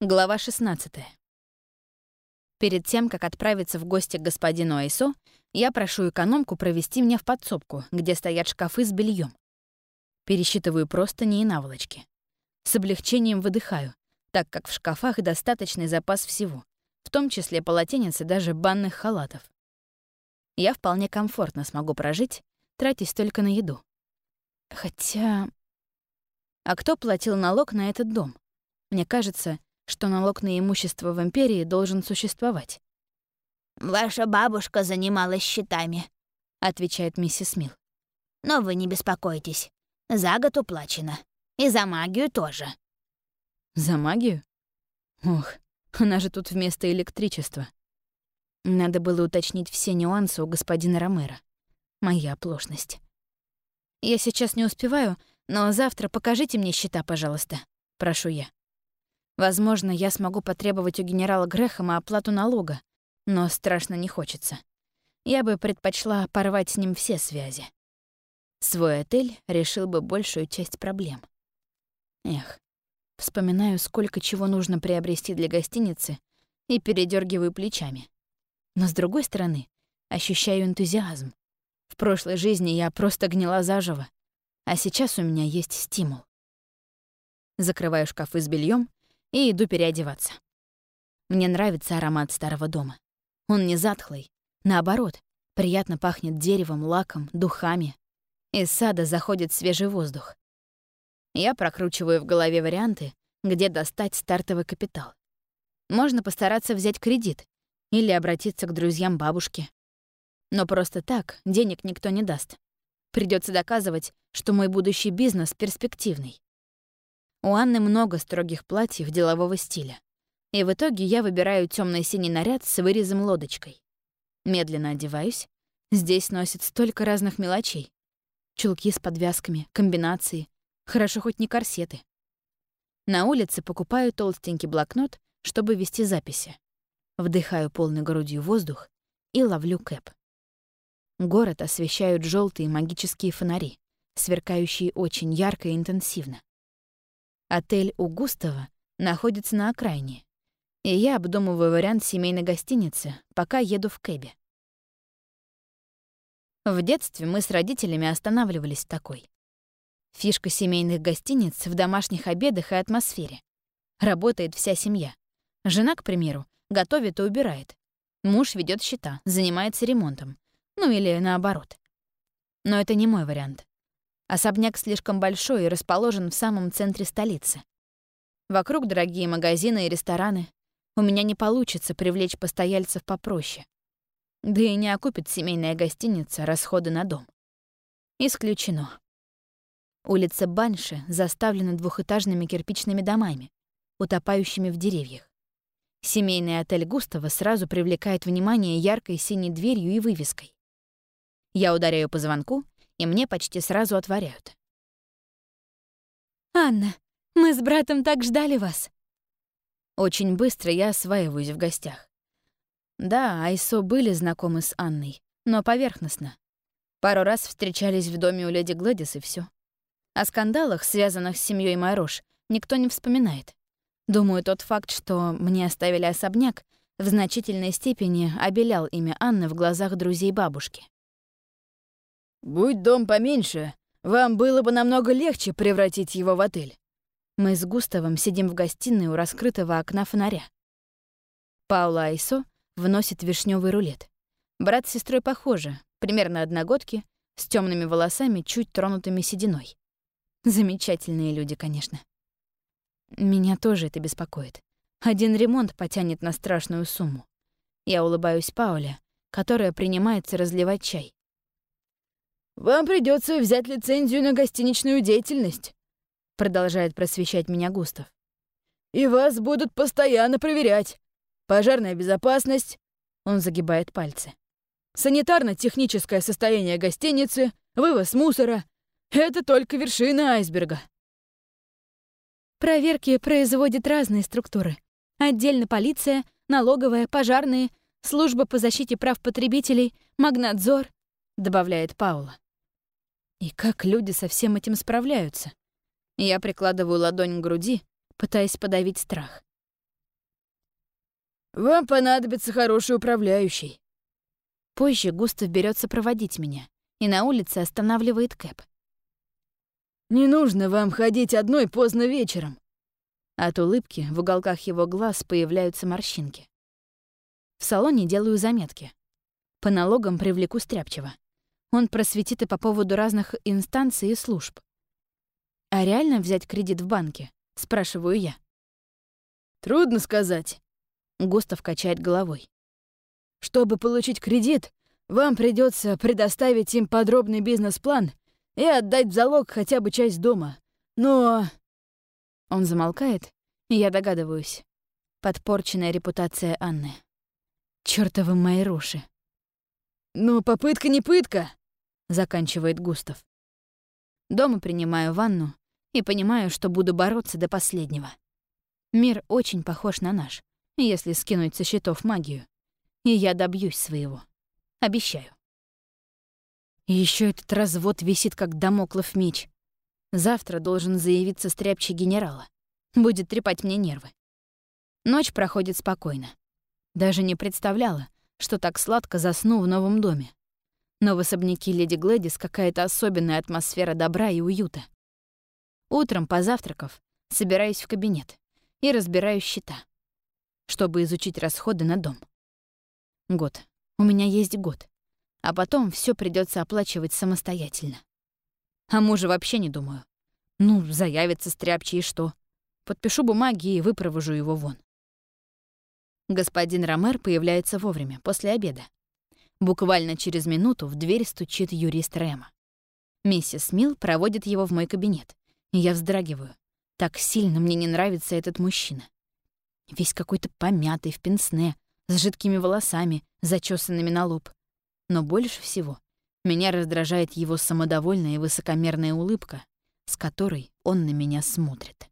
Глава 16. Перед тем, как отправиться в гости к господину Айсо, я прошу экономку провести меня в подсобку, где стоят шкафы с бельем. Пересчитываю простыни и наволочки. С облегчением выдыхаю, так как в шкафах достаточный запас всего, в том числе полотенец и даже банных халатов. Я вполне комфортно смогу прожить, тратясь только на еду. Хотя... А кто платил налог на этот дом? Мне кажется, что налог на имущество в империи должен существовать. «Ваша бабушка занималась счетами», — отвечает миссис Мил. «Но вы не беспокойтесь. За год уплачено. И за магию тоже». «За магию? Ох, она же тут вместо электричества. Надо было уточнить все нюансы у господина Ромера. Моя оплошность. Я сейчас не успеваю, но завтра покажите мне счета, пожалуйста. Прошу я. Возможно, я смогу потребовать у генерала Грэхэма оплату налога, но страшно не хочется. Я бы предпочла порвать с ним все связи. Свой отель решил бы большую часть проблем. Эх, вспоминаю, сколько чего нужно приобрести для гостиницы, и передергиваю плечами. Но с другой стороны, ощущаю энтузиазм. В прошлой жизни я просто гнила заживо, а сейчас у меня есть стимул. Закрываю шкафы с бельем и иду переодеваться. Мне нравится аромат старого дома. Он не затхлый, наоборот, приятно пахнет деревом, лаком, духами. Из сада заходит свежий воздух. Я прокручиваю в голове варианты, где достать стартовый капитал. Можно постараться взять кредит или обратиться к друзьям бабушки. Но просто так денег никто не даст. Придется доказывать, что мой будущий бизнес перспективный. У Анны много строгих платьев делового стиля. И в итоге я выбираю темно синий наряд с вырезом лодочкой. Медленно одеваюсь. Здесь носят столько разных мелочей. Чулки с подвязками, комбинации. Хорошо хоть не корсеты. На улице покупаю толстенький блокнот, чтобы вести записи. Вдыхаю полной грудью воздух и ловлю кэп. Город освещают желтые магические фонари, сверкающие очень ярко и интенсивно. Отель у Густава находится на окраине, и я обдумываю вариант семейной гостиницы, пока еду в кэбе. В детстве мы с родителями останавливались в такой. Фишка семейных гостиниц в домашних обедах и атмосфере. Работает вся семья. Жена, к примеру, готовит и убирает. Муж ведет счета, занимается ремонтом. Ну или наоборот. Но это не мой вариант. Особняк слишком большой и расположен в самом центре столицы. Вокруг дорогие магазины и рестораны. У меня не получится привлечь постояльцев попроще. Да и не окупит семейная гостиница расходы на дом. Исключено. Улица Банши заставлена двухэтажными кирпичными домами, утопающими в деревьях. Семейный отель Густава сразу привлекает внимание яркой синей дверью и вывеской. Я ударяю по звонку — и мне почти сразу отворяют. «Анна, мы с братом так ждали вас!» Очень быстро я осваиваюсь в гостях. Да, Айсо были знакомы с Анной, но поверхностно. Пару раз встречались в доме у леди Гладис и все. О скандалах, связанных с семьей Майрош, никто не вспоминает. Думаю, тот факт, что мне оставили особняк, в значительной степени обелял имя Анны в глазах друзей бабушки. Будь дом поменьше, вам было бы намного легче превратить его в отель. Мы с Густавом сидим в гостиной у раскрытого окна фонаря. Паула Айсо вносит вишневый рулет. Брат с сестрой похожи, примерно одногодки, с темными волосами, чуть тронутыми сединой. Замечательные люди, конечно. Меня тоже это беспокоит. Один ремонт потянет на страшную сумму. Я улыбаюсь Пауле, которая принимается разливать чай. «Вам придется взять лицензию на гостиничную деятельность», — продолжает просвещать меня Густав. «И вас будут постоянно проверять. Пожарная безопасность...» — он загибает пальцы. «Санитарно-техническое состояние гостиницы, вывоз мусора — это только вершина айсберга». Проверки производят разные структуры. Отдельно полиция, налоговая, пожарные, служба по защите прав потребителей, магнадзор, добавляет Паула. И как люди со всем этим справляются? Я прикладываю ладонь к груди, пытаясь подавить страх. Вам понадобится хороший управляющий. Позже Густав берется проводить меня и на улице останавливает Кэп. Не нужно вам ходить одной поздно вечером. От улыбки в уголках его глаз появляются морщинки. В салоне делаю заметки. По налогам привлеку Стряпчева. Он просветит и по поводу разных инстанций и служб. «А реально взять кредит в банке?» — спрашиваю я. «Трудно сказать», — Густав качает головой. «Чтобы получить кредит, вам придется предоставить им подробный бизнес-план и отдать в залог хотя бы часть дома. Но...» Он замолкает, и я догадываюсь. Подпорченная репутация Анны. Чёртовы мои руши. «Но попытка не пытка», — заканчивает Густав. Дома принимаю ванну и понимаю, что буду бороться до последнего. Мир очень похож на наш, если скинуть со счетов магию. И я добьюсь своего. Обещаю. И ещё этот развод висит, как домоклов меч. Завтра должен заявиться стряпчий генерала. Будет трепать мне нервы. Ночь проходит спокойно. Даже не представляла, что так сладко засну в новом доме. Но в особняке леди Глэдис какая-то особенная атмосфера добра и уюта. Утром, позавтракав, собираюсь в кабинет и разбираю счета, чтобы изучить расходы на дом. Год. У меня есть год а потом все придется оплачивать самостоятельно. О муже вообще не думаю. Ну, заявится стряпчий и что? Подпишу бумаги и выпровожу его вон. Господин Ромер появляется вовремя, после обеда. Буквально через минуту в дверь стучит юрист Рэма. Миссис Милл проводит его в мой кабинет, и я вздрагиваю. Так сильно мне не нравится этот мужчина. Весь какой-то помятый в пенсне, с жидкими волосами, зачесанными на лоб. Но больше всего меня раздражает его самодовольная и высокомерная улыбка, с которой он на меня смотрит.